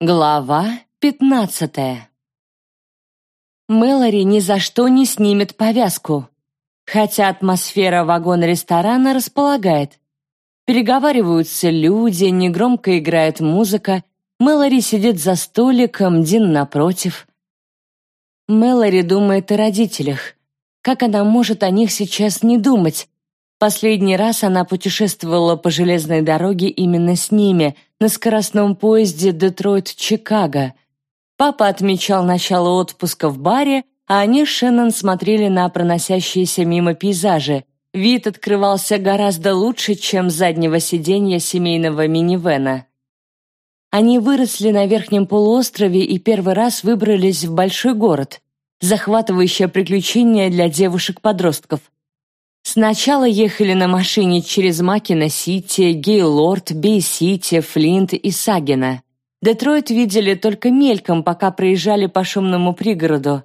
Глава пятнадцатая Мэлори ни за что не снимет повязку, хотя атмосфера вагона-ресторана располагает. Переговариваются люди, негромко играет музыка, Мэлори сидит за столиком, Дин напротив. Мэлори думает о родителях. Как она может о них сейчас не думать? Последний раз она путешествовала по железной дороге именно с ними, на скоростном поезде Детройт-Чикаго. Папа отмечал начало отпуска в баре, а они с Шеннон смотрели на проносящиеся мимо пейзажи. Вид открывался гораздо лучше, чем заднего сиденья семейного минивэна. Они выросли на верхнем полуострове и первый раз выбрались в большой город. Захватывающее приключение для девушек-подростков – Сначала ехали на машине через Макина-Сити, Гейлорд, Бей-Сити, Флинт и Сагина. Детройт видели только мельком, пока проезжали по шумному пригороду.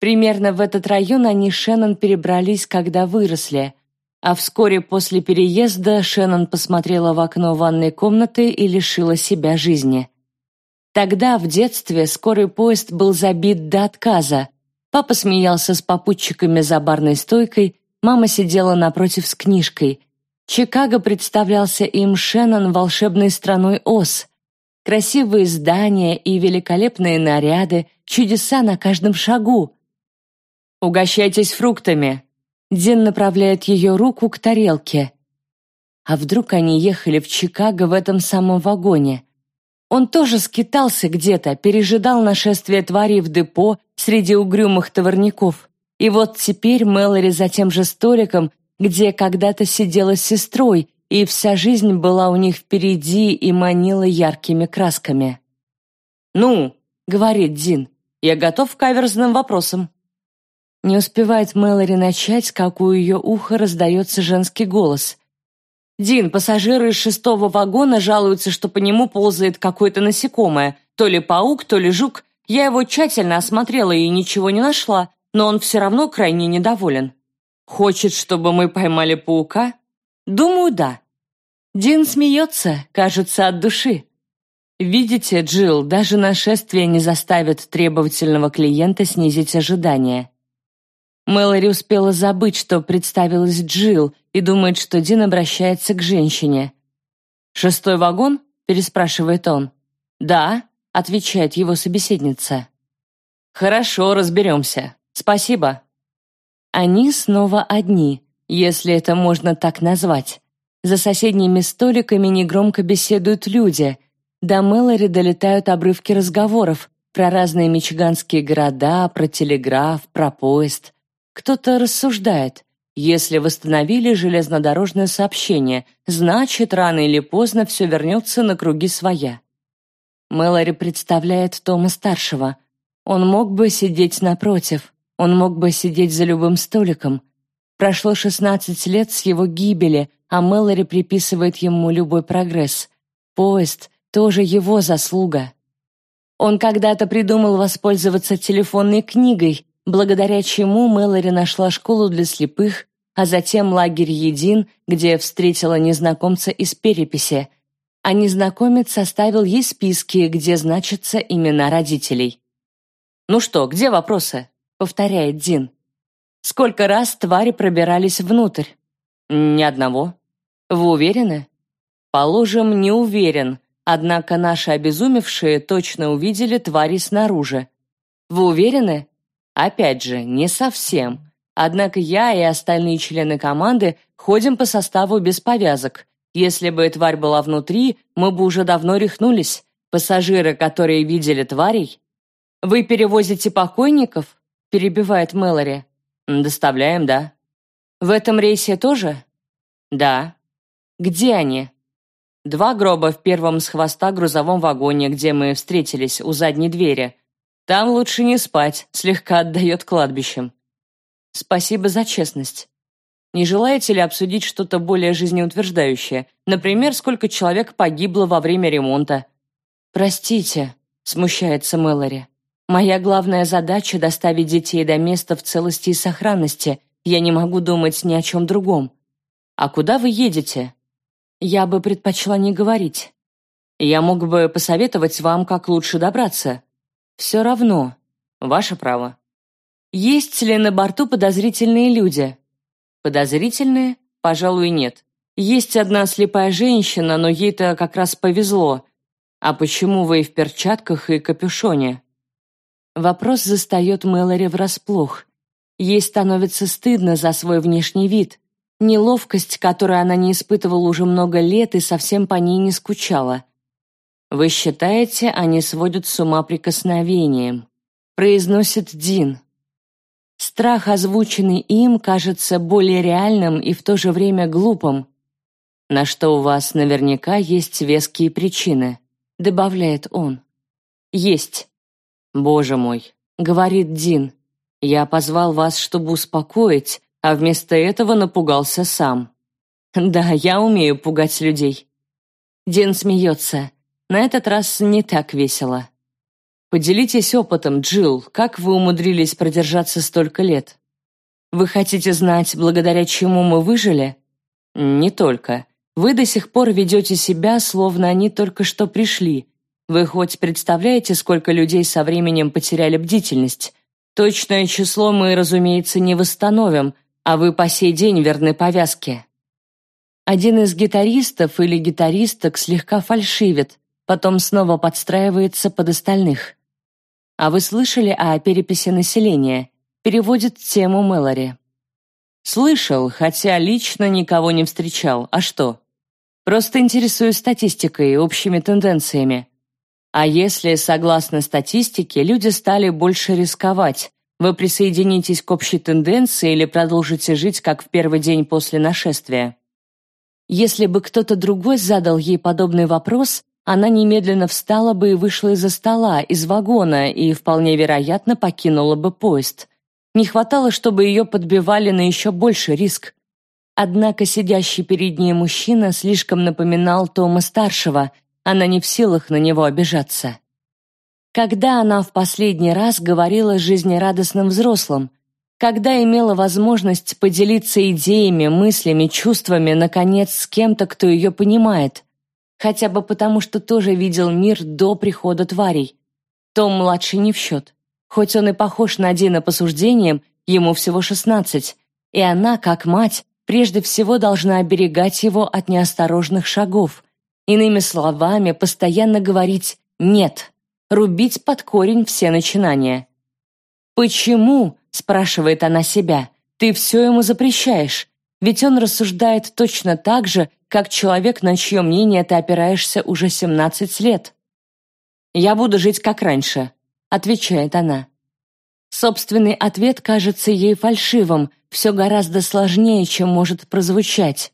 Примерно в этот район они с Шеннон перебрались, когда выросли. А вскоре после переезда Шеннон посмотрела в окно ванной комнаты и лишила себя жизни. Тогда, в детстве, скорый поезд был забит до отказа. Папа смеялся с попутчиками за барной стойкой, Мама сидела напротив с книжкой. Чикаго представлялся им Шеннон волшебной страной Оз. Красивые здания и великолепные наряды, чудеса на каждом шагу. «Угощайтесь фруктами!» Дин направляет ее руку к тарелке. А вдруг они ехали в Чикаго в этом самом вагоне? Он тоже скитался где-то, пережидал нашествие тварей в депо среди угрюмых товарников. И вот теперь Мэлори за тем же столиком, где когда-то сидела с сестрой, и вся жизнь была у них впереди и манила яркими красками. «Ну», — говорит Дин, — «я готов к каверзным вопросам». Не успевает Мэлори начать, как у ее уха раздается женский голос. «Дин, пассажиры из шестого вагона жалуются, что по нему ползает какое-то насекомое, то ли паук, то ли жук. Я его тщательно осмотрела и ничего не нашла но он все равно крайне недоволен. Хочет, чтобы мы поймали паука? Думаю, да. Дин смеется, кажется, от души. Видите, Джилл, даже нашествие не заставит требовательного клиента снизить ожидания. Мэлори успела забыть, что представилась Джилл, и думает, что Дин обращается к женщине. «Шестой вагон?» – переспрашивает он. «Да», – отвечает его собеседница. «Хорошо, разберемся. Спасибо. Они снова одни, если это можно так назвать. За соседними столиками негромко беседуют люди. До Мэлори долетают обрывки разговоров про разные мичиганские города, про телеграф, про поезд. Кто-то рассуждает. Если восстановили железнодорожное сообщение, значит, рано или поздно все вернется на круги своя. Мэлори представляет Тома-старшего. Он мог бы сидеть напротив, он мог бы сидеть за любым столиком. Прошло 16 лет с его гибели, а Мэлори приписывает ему любой прогресс. Поезд — тоже его заслуга. Он когда-то придумал воспользоваться телефонной книгой, благодаря чему Мэлори нашла школу для слепых, а затем лагерь Един, где встретила незнакомца из переписи. А незнакомец составил ей списки, где значатся имена родителей. «Ну что, где вопросы?» — повторяет Дин. «Сколько раз твари пробирались внутрь?» «Ни одного». «Вы уверены?» «Положим, не уверен, однако наши обезумевшие точно увидели твари снаружи. Вы уверены?» «Опять же, не совсем. Однако я и остальные члены команды ходим по составу без повязок. Если бы тварь была внутри, мы бы уже давно рехнулись. Пассажиры, которые видели тварей...» «Вы перевозите покойников?» Перебивает Мэлори. «Доставляем, да». «В этом рейсе тоже?» «Да». «Где они?» «Два гроба в первом с хвоста грузовом вагоне, где мы встретились, у задней двери. Там лучше не спать, слегка отдает кладбищем». «Спасибо за честность. Не желаете ли обсудить что-то более жизнеутверждающее? Например, сколько человек погибло во время ремонта?» «Простите», — смущается Мэлори. Моя главная задача — доставить детей до места в целости и сохранности. Я не могу думать ни о чем другом. А куда вы едете? Я бы предпочла не говорить. Я мог бы посоветовать вам, как лучше добраться. Все равно. Ваше право. Есть ли на борту подозрительные люди? Подозрительные? Пожалуй, нет. Есть одна слепая женщина, но ей-то как раз повезло. А почему вы в перчатках и капюшоне? Вопрос застает Мэлори врасплох. Ей становится стыдно за свой внешний вид. Неловкость, которую она не испытывала уже много лет и совсем по ней не скучала. «Вы считаете, они сводят с ума прикосновением?» произносит Дин. Страх, озвученный им, кажется более реальным и в то же время глупым. На что у вас наверняка есть веские причины, добавляет он. Есть. Боже мой, говорит Дин. Я позвал вас, чтобы успокоить, а вместо этого напугался сам. Да, я умею пугать людей. Дин смеется. На этот раз не так весело. Поделитесь опытом, Джилл, как вы умудрились продержаться столько лет? Вы хотите знать, благодаря чему мы выжили? Не только. Вы до сих пор ведете себя, словно они только что пришли. Вы хоть представляете, сколько людей со временем потеряли бдительность? Точное число мы, разумеется, не восстановим, а вы по сей день верны повязке. Один из гитаристов или гитаристок слегка фальшивит, потом снова подстраивается под остальных. А вы слышали о переписи населения? Переводит тему Мэлори. Слышал, хотя лично никого не встречал. А что? Просто интересуюсь статистикой и общими тенденциями. А если, согласно статистике, люди стали больше рисковать, вы присоединитесь к общей тенденции или продолжите жить, как в первый день после нашествия? Если бы кто-то другой задал ей подобный вопрос, она немедленно встала бы и вышла из-за стола, из вагона, и, вполне вероятно, покинула бы поезд. Не хватало, чтобы ее подбивали на еще больший риск. Однако сидящий перед ней мужчина слишком напоминал Тома-старшего – она не в силах на него обижаться. Когда она в последний раз говорила с жизнерадостным взрослым? Когда имела возможность поделиться идеями, мыслями, чувствами, наконец, с кем-то, кто ее понимает? Хотя бы потому, что тоже видел мир до прихода тварей. Том-младший не в счет. Хоть он и похож на Дина по суждениям, ему всего шестнадцать, и она, как мать, прежде всего должна оберегать его от неосторожных шагов, Иными словами, постоянно говорить «нет», рубить под корень все начинания. «Почему?» – спрашивает она себя. «Ты все ему запрещаешь, ведь он рассуждает точно так же, как человек, на чье мнение ты опираешься уже 17 лет». «Я буду жить как раньше», – отвечает она. Собственный ответ кажется ей фальшивым, все гораздо сложнее, чем может прозвучать.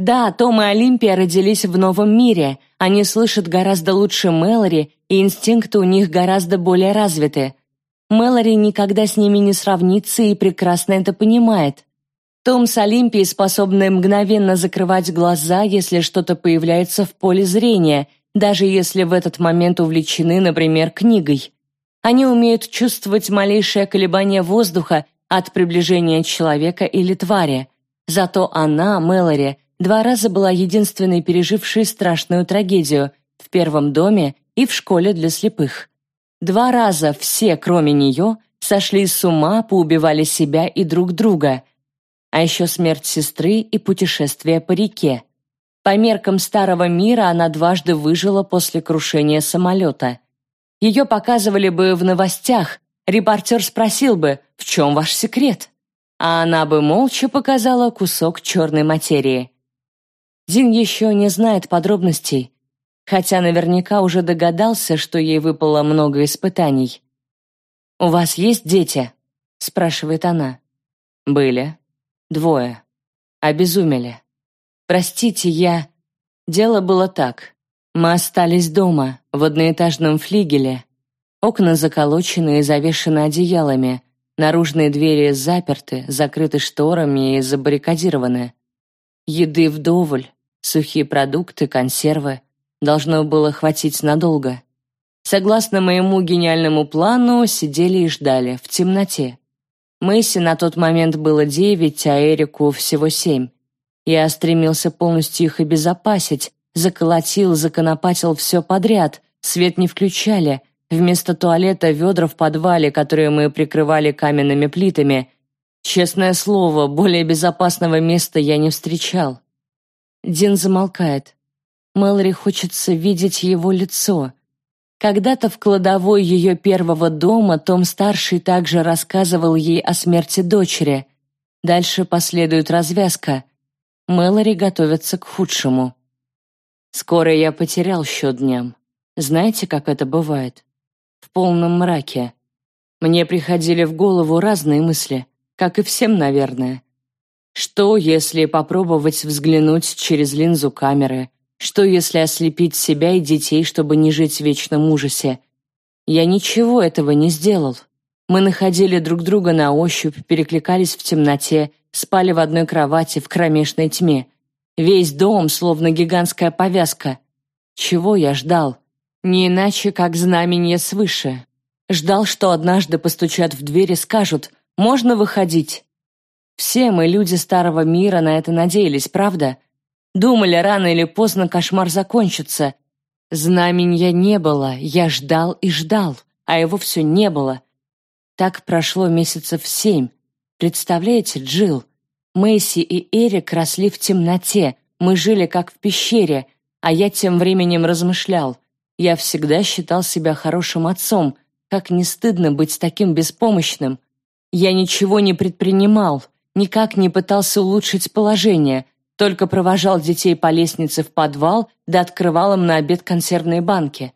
Да, Том и Олимпия родились в новом мире. Они слышат гораздо лучше Мэлори, и инстинкты у них гораздо более развиты. Мэлори никогда с ними не сравнится и прекрасно это понимает. Том с Олимпией способны мгновенно закрывать глаза, если что-то появляется в поле зрения, даже если в этот момент увлечены, например, книгой. Они умеют чувствовать малейшее колебание воздуха от приближения человека или твари. Зато она, Мэлори, Два раза была единственной пережившей страшную трагедию в первом доме и в школе для слепых. Два раза все, кроме нее, сошли с ума, поубивали себя и друг друга. А еще смерть сестры и путешествие по реке. По меркам старого мира она дважды выжила после крушения самолета. Ее показывали бы в новостях, репортер спросил бы, в чем ваш секрет? А она бы молча показала кусок черной материи. Дин еще не знает подробностей, хотя наверняка уже догадался, что ей выпало много испытаний. «У вас есть дети?» — спрашивает она. «Были. Двое. Обезумели. Простите, я...» Дело было так. Мы остались дома, в одноэтажном флигеле. Окна заколочены и завешены одеялами, наружные двери заперты, закрыты шторами и забаррикадированы. Еды вдоволь, Сухие продукты, консервы. Должно было хватить надолго. Согласно моему гениальному плану, сидели и ждали, в темноте. Мэйси на тот момент было девять, а Эрику всего семь. Я стремился полностью их обезопасить, заколотил, законопатил все подряд, свет не включали, вместо туалета ведра в подвале, которые мы прикрывали каменными плитами. Честное слово, более безопасного места я не встречал. Дин замолкает. Мэлори хочется видеть его лицо. Когда-то в кладовой ее первого дома Том-старший также рассказывал ей о смерти дочери. Дальше последует развязка. Мэлори готовится к худшему. Скоро я потерял счет дням. Знаете, как это бывает? В полном мраке. Мне приходили в голову разные мысли, как и всем, наверное. Что, если попробовать взглянуть через линзу камеры, что, если ослепить себя и детей, чтобы не жить в вечном ужасе? Я ничего этого не сделал. Мы находили друг друга на ощупь, перекликались в темноте, спали в одной кровати в кромешной тьме. Весь дом, словно гигантская повязка. Чего я ждал? Не иначе, как знамение свыше. Ждал, что однажды постучат в дверь и скажут «Можно выходить?» Все мы, люди старого мира, на это надеялись, правда? Думали, рано или поздно кошмар закончится. Знаменья не было, я ждал и ждал, а его все не было. Так прошло месяцев семь. Представляете, Джилл? Мэйси и Эрик росли в темноте, мы жили как в пещере, а я тем временем размышлял. Я всегда считал себя хорошим отцом, как не стыдно быть таким беспомощным. Я ничего не предпринимал, никак не пытался улучшить положение, только провожал детей по лестнице в подвал да открывал им на обед консервные банки.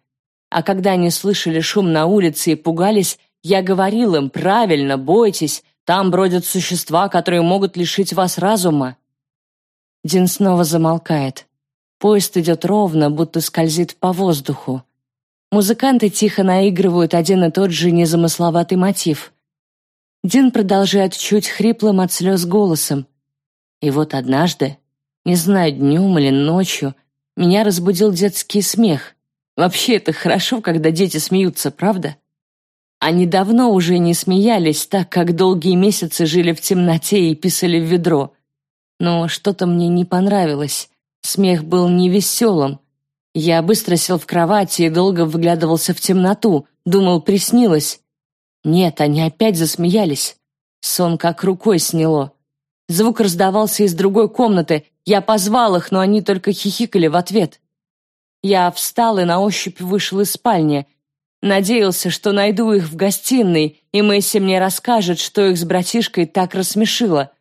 А когда они слышали шум на улице и пугались, я говорил им «правильно, бойтесь, там бродят существа, которые могут лишить вас разума». Дин снова замолкает. Поезд идет ровно, будто скользит по воздуху. Музыканты тихо наигрывают один и тот же незамысловатый мотив. Дин продолжает чуть хриплым от слез голосом. И вот однажды не знаю, днем или ночью. Меня разбудил детский смех. Вообще, это хорошо, когда дети смеются, правда? Они давно уже не смеялись, так как долгие месяцы жили в темноте и писали в ведро. Но что-то мне не понравилось. Смех был невеселым. Я быстро сел в кровати и долго выглядывался в темноту, думал, приснилось. Нет, они опять засмеялись. Сон как рукой сняло. Звук раздавался из другой комнаты, я позвал их, но они только хихикали в ответ. Я встал и на ощупь вышел из спальни. Надеялся, что найду их в гостиной, и Мэйси мне расскажет, что их с братишкой так рассмешило.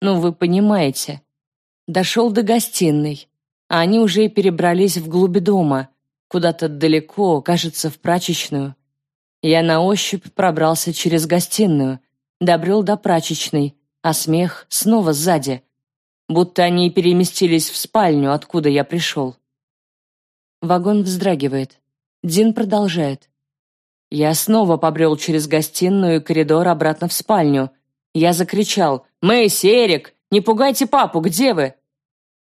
Ну, вы понимаете. Дошел до гостиной, а они уже перебрались вглубь дома, куда-то далеко, кажется, в прачечную. Я на ощупь пробрался через гостиную, добрел до прачечной, а смех снова сзади — будто они переместились в спальню, откуда я пришел. Вагон вздрагивает. Дин продолжает. Я снова побрел через гостиную и коридор обратно в спальню. Я закричал «Мэйси, Эрик, не пугайте папу, где вы?»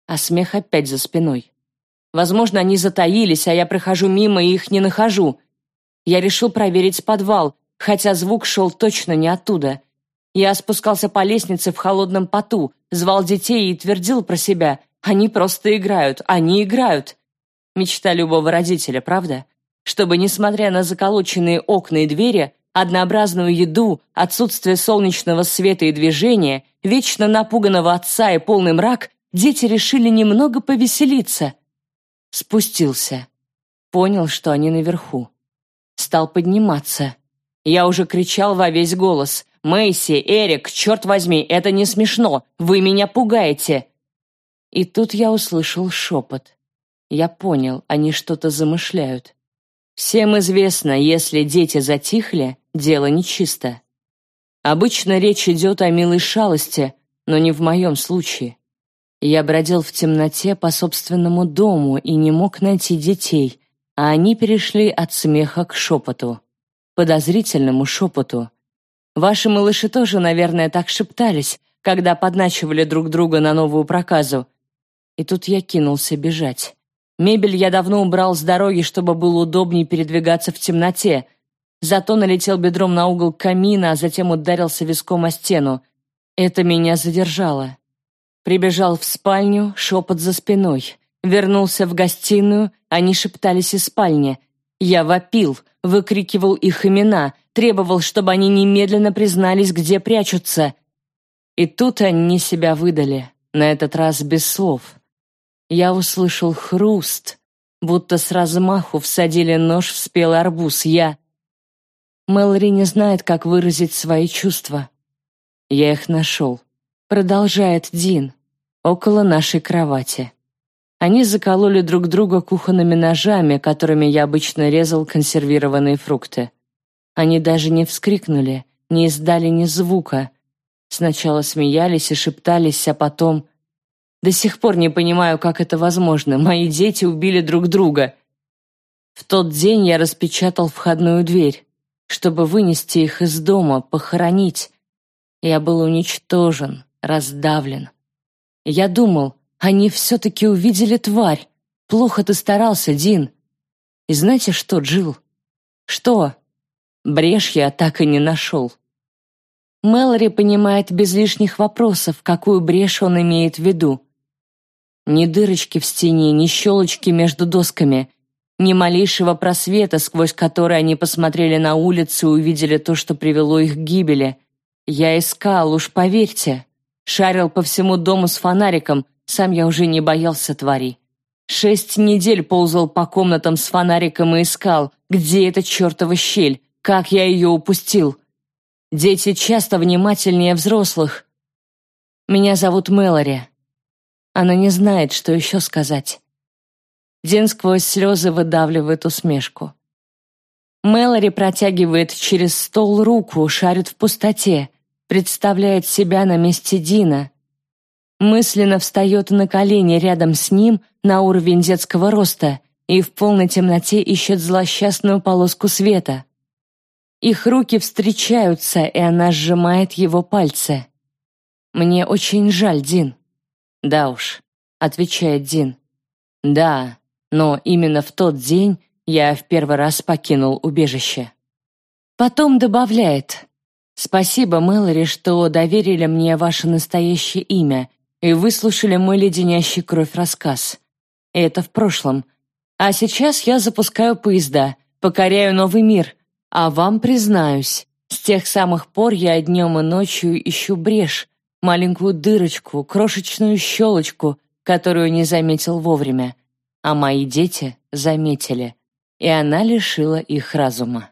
А смех опять за спиной. Возможно, они затаились, а я прохожу мимо и их не нахожу. Я решил проверить подвал, хотя звук шел точно не оттуда. Я спускался по лестнице в холодном поту, звал детей и твердил про себя «Они просто играют, они играют». Мечта любого родителя, правда? Чтобы, несмотря на заколоченные окна и двери, однообразную еду, отсутствие солнечного света и движения, вечно напуганного отца и полный мрак, дети решили немного повеселиться. Спустился. Понял, что они наверху. Стал подниматься. Я уже кричал во весь голос. «Мэйси, Эрик, черт возьми, это не смешно! Вы меня пугаете!» И тут я услышал шепот. Я понял, они что-то замышляют. Всем известно, если дети затихли, дело нечисто. Обычно речь идет о милой шалости, но не в моем случае. Я бродил в темноте по собственному дому и не мог найти детей, а они перешли от смеха к шепоту. Подозрительному шепоту. Ваши малыши тоже, наверное, так шептались, когда подначивали друг друга на новую проказу. И тут я кинулся бежать. Мебель я давно убрал с дороги, чтобы было удобнее передвигаться в темноте. Зато налетел бедром на угол камина, а затем ударился виском о стену. Это меня задержало. Прибежал в спальню, шепот за спиной. Вернулся в гостиную, они шептались из спальни. Я вопил, выкрикивал их имена, требовал, чтобы они немедленно признались, где прячутся. И тут они себя выдали, на этот раз без слов. Я услышал хруст, будто с размаху всадили нож в спелый арбуз. Я... Мэлори не знает, как выразить свои чувства. Я их нашел. Продолжает Дин. Около нашей кровати. Они закололи друг друга кухонными ножами, которыми я обычно резал консервированные фрукты. Они даже не вскрикнули, не издали ни звука. Сначала смеялись и шептались, а потом... До сих пор не понимаю, как это возможно. Мои дети убили друг друга. В тот день я распечатал входную дверь, чтобы вынести их из дома, похоронить. Я был уничтожен, раздавлен. Я думал, они все-таки увидели тварь. Плохо ты старался, Дин. И знаете что, Джилл? Что? Брешь я так и не нашел. Мэлори понимает без лишних вопросов, какую брешь он имеет в виду. Ни дырочки в стене, ни щелочки между досками, ни малейшего просвета, сквозь который они посмотрели на улицу и увидели то, что привело их к гибели. Я искал, уж поверьте. Шарил по всему дому с фонариком, сам я уже не боялся твари. Шесть недель ползал по комнатам с фонариком и искал, где эта чертова щель, как я ее упустил. Дети часто внимательнее взрослых. Меня зовут Мэлори. Она не знает, что еще сказать. Дин сквозь слезы выдавливает усмешку. Мэлори протягивает через стол руку, шарит в пустоте, представляет себя на месте Дина. Мысленно встает на колени рядом с ним на уровень детского роста и в полной темноте ищет злосчастную полоску света. Их руки встречаются, и она сжимает его пальцы. «Мне очень жаль, Дин». «Да уж», — отвечает Дин. «Да, но именно в тот день я в первый раз покинул убежище». Потом добавляет «Спасибо, Мэлори, что доверили мне ваше настоящее имя и выслушали мой леденящий кровь рассказ. Это в прошлом. А сейчас я запускаю поезда, покоряю новый мир, а вам признаюсь, с тех самых пор я днем и ночью ищу брешь, маленькую дырочку, крошечную щелочку, которую не заметил вовремя. А мои дети заметили, и она лишила их разума.